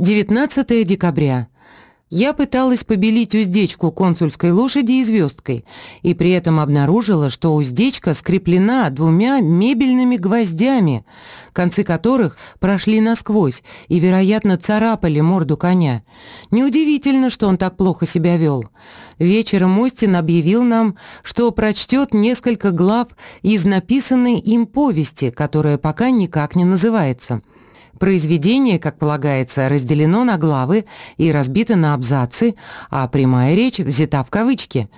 19 декабря. Я пыталась побелить уздечку консульской лошади и звездкой, и при этом обнаружила, что уздечка скреплена двумя мебельными гвоздями, концы которых прошли насквозь и, вероятно, царапали морду коня. Неудивительно, что он так плохо себя вел. Вечером Остин объявил нам, что прочтет несколько глав из написанной им повести, которая пока никак не называется – Произведение, как полагается, разделено на главы и разбито на абзацы, а прямая речь взята в кавычки.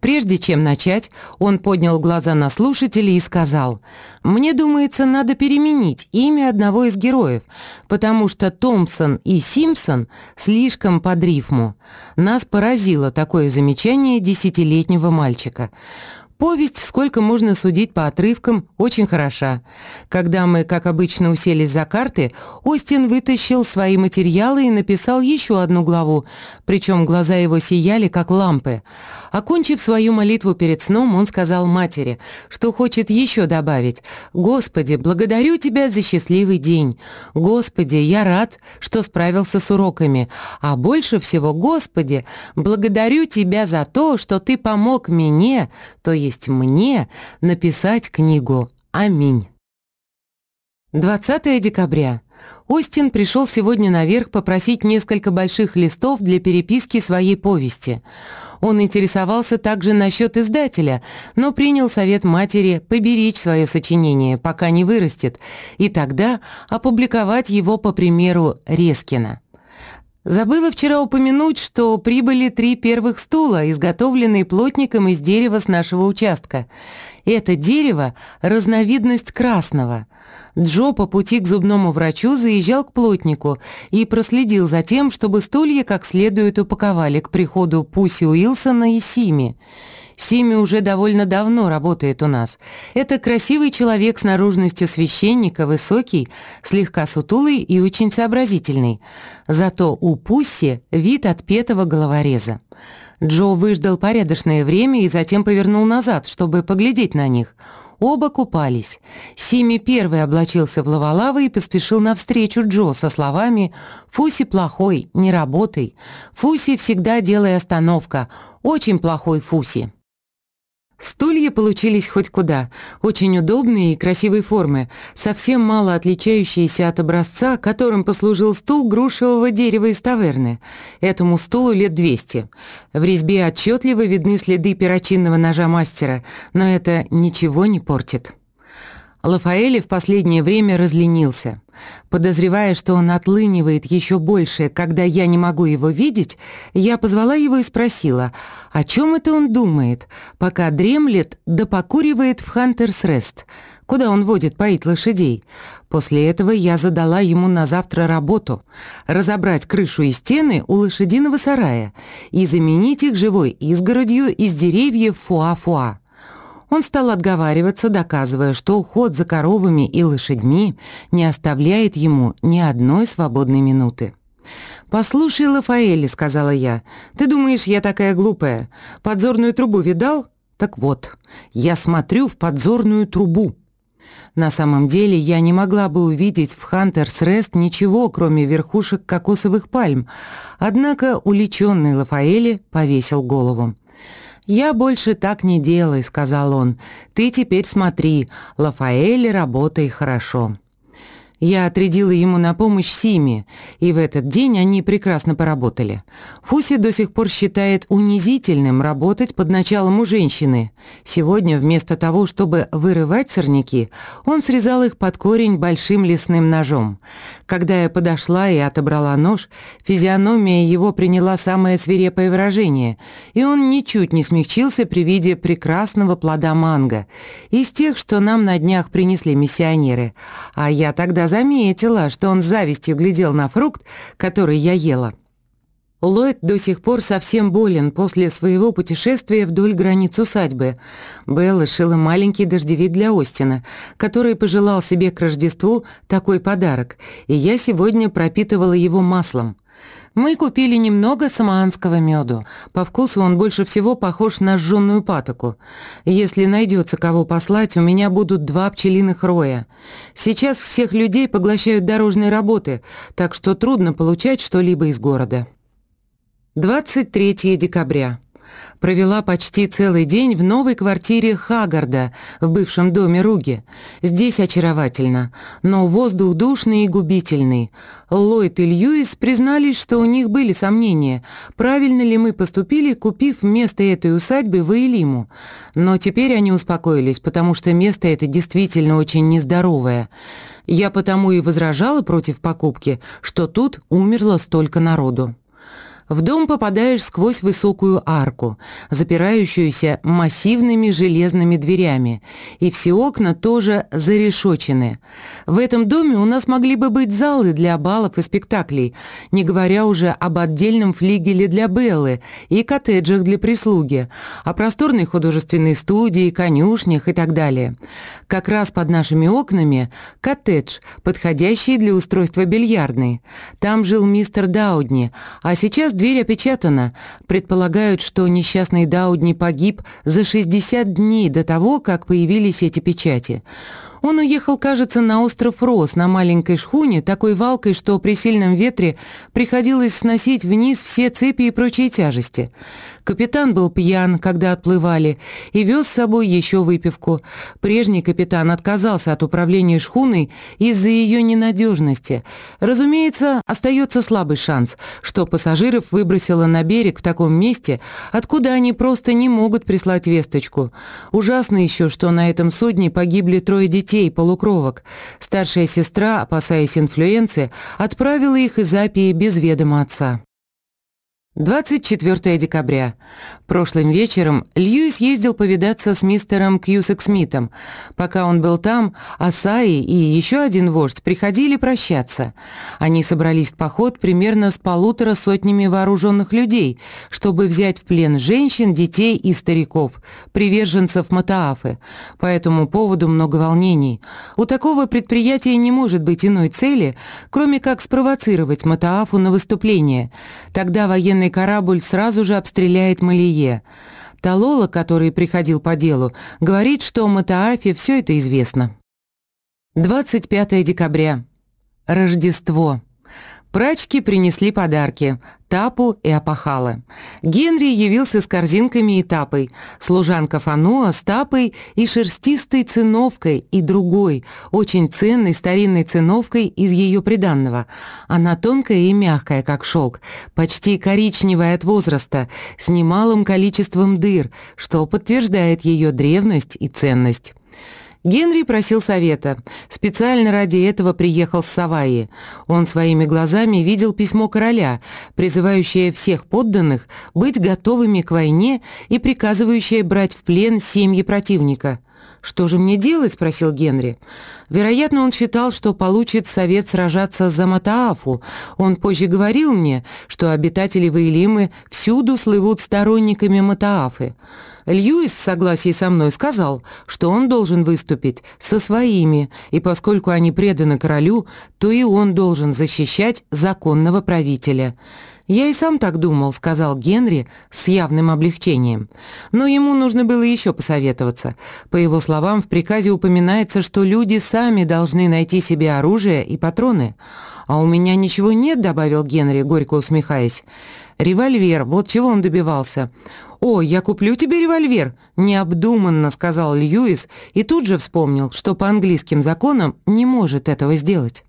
Прежде чем начать, он поднял глаза на слушателей и сказал, «Мне думается, надо переменить имя одного из героев, потому что Томпсон и Симпсон слишком под рифму. Нас поразило такое замечание десятилетнего мальчика». Повесть, сколько можно судить по отрывкам, очень хороша. Когда мы, как обычно, уселись за карты, Остин вытащил свои материалы и написал еще одну главу, причем глаза его сияли, как лампы. Окончив свою молитву перед сном, он сказал матери, что хочет еще добавить «Господи, благодарю Тебя за счастливый день. Господи, я рад, что справился с уроками. А больше всего, Господи, благодарю Тебя за то, что Ты помог мне, то есть мне, написать книгу. Аминь». 20 декабря. Остин пришел сегодня наверх попросить несколько больших листов для переписки своей повести. Он интересовался также насчет издателя, но принял совет матери поберечь свое сочинение, пока не вырастет, и тогда опубликовать его по примеру Рескина. Забыла вчера упомянуть, что прибыли три первых стула, изготовленные плотником из дерева с нашего участка. Это дерево – разновидность красного. Джо по пути к зубному врачу заезжал к плотнику и проследил за тем, чтобы стулья как следует упаковали к приходу Пуси Уилсона и Сими. Сими уже довольно давно работает у нас. Это красивый человек с наружностью священника, высокий, слегка сутулый и очень сообразительный. Зато у Пусси вид отпетого головореза. Джо выждал порядочное время и затем повернул назад, чтобы поглядеть на них – Оба купались. Сими первый облачился в лавалавы и поспешил навстречу Джо со словами «Фуси плохой, не работай. Фуси всегда делай остановка. Очень плохой Фуси». Стулья получились хоть куда, очень удобные и красивой формы, совсем мало отличающиеся от образца, которым послужил стул грушевого дерева из таверны. Этому стулу лет 200. В резьбе отчетливо видны следы перочинного ножа мастера, но это ничего не портит. Лафаэли в последнее время разленился. Подозревая, что он отлынивает еще больше, когда я не могу его видеть, я позвала его и спросила, о чем это он думает, пока дремлет да покуривает в Хантерс Рест, куда он водит поить лошадей. После этого я задала ему на завтра работу — разобрать крышу и стены у лошадиного сарая и заменить их живой изгородью из деревьев фуа-фуа. Он стал отговариваться, доказывая, что уход за коровами и лошадьми не оставляет ему ни одной свободной минуты. «Послушай, Лафаэли», — сказала я, — «ты думаешь, я такая глупая? Подзорную трубу видал? Так вот, я смотрю в подзорную трубу». На самом деле я не могла бы увидеть в Хантерс Рест ничего, кроме верхушек кокосовых пальм, однако уличенный Лафаэли повесил голову. «Я больше так не делай», — сказал он. «Ты теперь смотри, Лафаэль работай хорошо». Я отрядила ему на помощь Симе, и в этот день они прекрасно поработали. Фуси до сих пор считает унизительным работать под началом у женщины. Сегодня вместо того, чтобы вырывать сорняки, он срезал их под корень большим лесным ножом. Когда я подошла и отобрала нож, физиономия его приняла самое свирепое выражение, и он ничуть не смягчился при виде прекрасного плода манго, из тех, что нам на днях принесли миссионеры. А я тогда заметила, что он с завистью глядел на фрукт, который я ела. Ллойд до сих пор совсем болен после своего путешествия вдоль границ усадьбы. Белла шила маленький дождевик для Остина, который пожелал себе к Рождеству такой подарок, и я сегодня пропитывала его маслом. Мы купили немного самоанского меду. По вкусу он больше всего похож на жжёную патоку. Если найдется кого послать, у меня будут два пчелиных роя. Сейчас всех людей поглощают дорожные работы, так что трудно получать что-либо из города. 23 декабря провела почти целый день в новой квартире Хагарда в бывшем доме Руги. Здесь очаровательно, но воздух душный и губительный. Ллойд и Льюис признались, что у них были сомнения, правильно ли мы поступили, купив место этой усадьбы в Эйлиму. Но теперь они успокоились, потому что место это действительно очень нездоровое. Я потому и возражала против покупки, что тут умерло столько народу. В дом попадаешь сквозь высокую арку, запирающуюся массивными железными дверями, и все окна тоже зарешочены. В этом доме у нас могли бы быть залы для балов и спектаклей, не говоря уже об отдельном флигеле для Беллы и коттеджах для прислуги, о просторной художественной студии, конюшнях и так далее. Как раз под нашими окнами коттедж, подходящий для устройства бильярдной. Там жил мистер Даудни, а сейчас Дверь опечатана. Предполагают, что несчастный Даудни погиб за 60 дней до того, как появились эти печати. Он уехал, кажется, на остров Рос на маленькой шхуне, такой валкой, что при сильном ветре приходилось сносить вниз все цепи и прочие тяжести. Капитан был пьян, когда отплывали, и вез с собой еще выпивку. Прежний капитан отказался от управления шхуной из-за ее ненадежности. Разумеется, остается слабый шанс, что пассажиров выбросило на берег в таком месте, откуда они просто не могут прислать весточку. Ужасно еще, что на этом судне погибли трое детей, полукровок. Старшая сестра, опасаясь инфлюенции, отправила их из Апии без ведома отца. 24 декабря. Прошлым вечером Льюис ездил повидаться с мистером Кьюсек Смитом. Пока он был там, Асаи и еще один вождь приходили прощаться. Они собрались в поход примерно с полутора сотнями вооруженных людей, чтобы взять в плен женщин, детей и стариков, приверженцев Матаафы. По этому поводу много волнений. У такого предприятия не может быть иной цели, кроме как спровоцировать Матаафу на выступление. Тогда военные военный корабль сразу же обстреляет Малие. Талола, который приходил по делу, говорит, что Матаафе все это известно. 25 декабря. Рождество. Прачки принесли подарки – тапу и опахалы. Генри явился с корзинками и тапой, служанка Фануа с тапой и шерстистой циновкой и другой, очень ценной старинной циновкой из ее приданного. Она тонкая и мягкая, как шелк, почти коричневая от возраста, с немалым количеством дыр, что подтверждает ее древность и ценность. Генри просил совета. Специально ради этого приехал с Саваи. Он своими глазами видел письмо короля, призывающее всех подданных быть готовыми к войне и приказывающее брать в плен семьи противника. «Что же мне делать?» — спросил Генри. Вероятно, он считал, что получит совет сражаться за Матаафу. Он позже говорил мне, что обитатели Ваилимы всюду слывут сторонниками Матаафы. Льюис в согласии со мной сказал, что он должен выступить со своими, и поскольку они преданы королю, то и он должен защищать законного правителя. «Я и сам так думал», — сказал Генри с явным облегчением. Но ему нужно было еще посоветоваться. По его словам, в приказе упоминается, что люди сами должны найти себе оружие и патроны. «А у меня ничего нет», — добавил Генри, горько усмехаясь. «Револьвер, вот чего он добивался. «О, я куплю тебе револьвер», — необдуманно сказал Льюис и тут же вспомнил, что по английским законам не может этого сделать.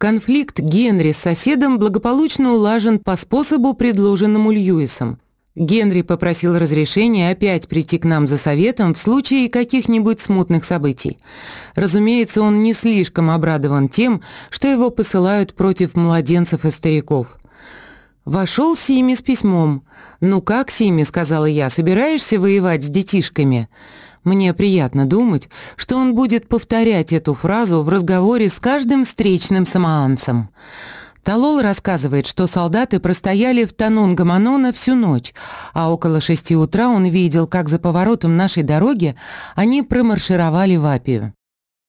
Конфликт Генри с соседом благополучно улажен по способу, предложенному Льюисом. Генри попросил разрешения опять прийти к нам за советом в случае каких-нибудь смутных событий. Разумеется, он не слишком обрадован тем, что его посылают против младенцев и стариков. Вошел Сими с письмом. «Ну как, Сими?» — сказала я. «Собираешься воевать с детишками?» Мне приятно думать, что он будет повторять эту фразу в разговоре с каждым встречным самоанцем. Талол рассказывает, что солдаты простояли в Танун-Гаманона всю ночь, а около шести утра он видел, как за поворотом нашей дороги они промаршировали в Апию.